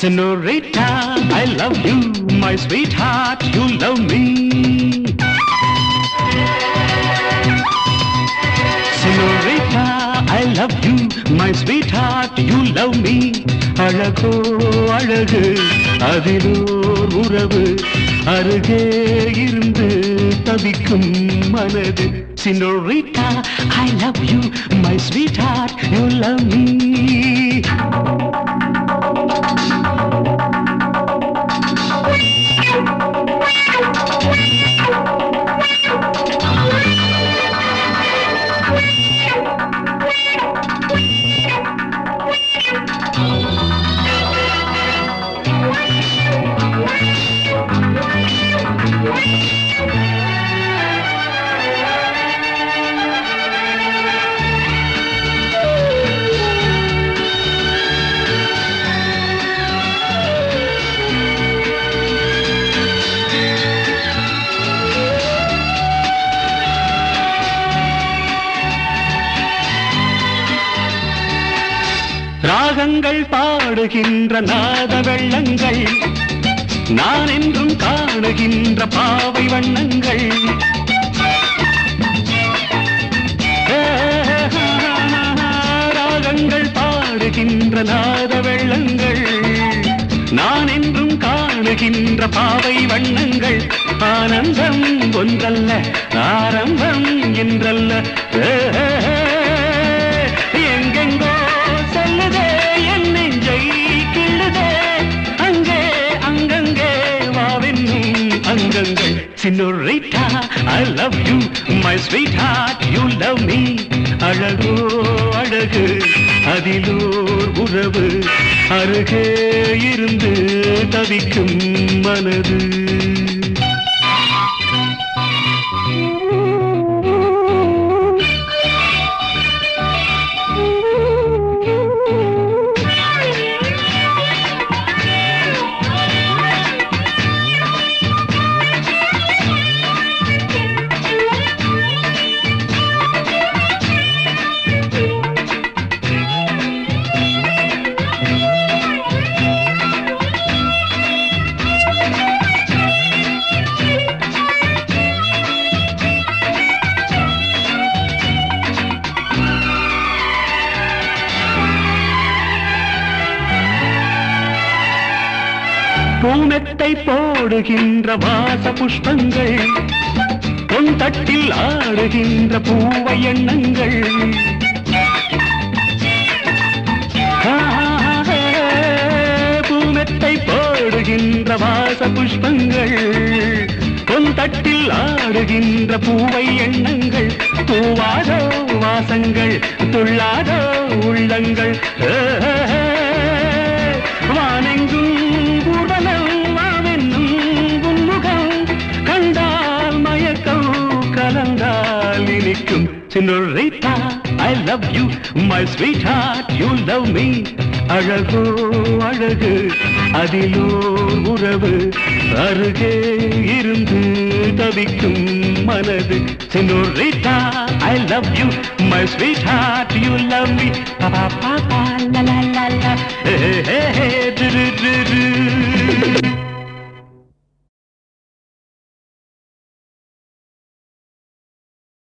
Senorita, I love you, my sweetheart, you love me. Senorita, I love you, my sweetheart, you love me. அழகோ அழகு அதிலோர் உறவு அருகே இருந்து தவிக்கும் மனது Senorita, I love you, my sweetheart, you love me. ராகங்கள் பாடுகின்ற நாத வெள்ளங்கள் நான் என்றும் காணுகின்ற பாவை வண்ணங்கள். ராகங்கள் பாடுகின்ற நாத வெள்ளங்கள் நான் என்றும் காணுகின்ற பாவை வண்ணங்கள். ஆனந்தம் ஒன்றல்ல ஆரம்பம் என்றல்ல. சொல்லுங்கள் சின்னுரைட்டா I love you my sweetheart you love me அழகோ அழகு அதிலோர் உறவு. அருகே இருந்து தவிக்கும் மனது. ஊனத்தை போடுகின்ற வாச புஷ்பங்கள் பொன் தட்டில் ஆடுகின்ற பூவை எண்ணங்கள். பூமெத்தை போடுகின்ற வாச புஷ்பங்கள் பொன் தட்டில் ஆடுகின்ற பூவை எண்ணங்கள். பூவாதோ வாசங்கள் துள்ளாதோ உள்ளங்கள். Love you my sweetheart you love me அழகோ அழகு அதிலோ உறவு. அருகே இருந்து தவிக்கும் மனது. சின்னுரைத்தா I love you my sweetheart you love me பாப்பா பாப்பா லா லா லா. ஹே ஹே ஹே.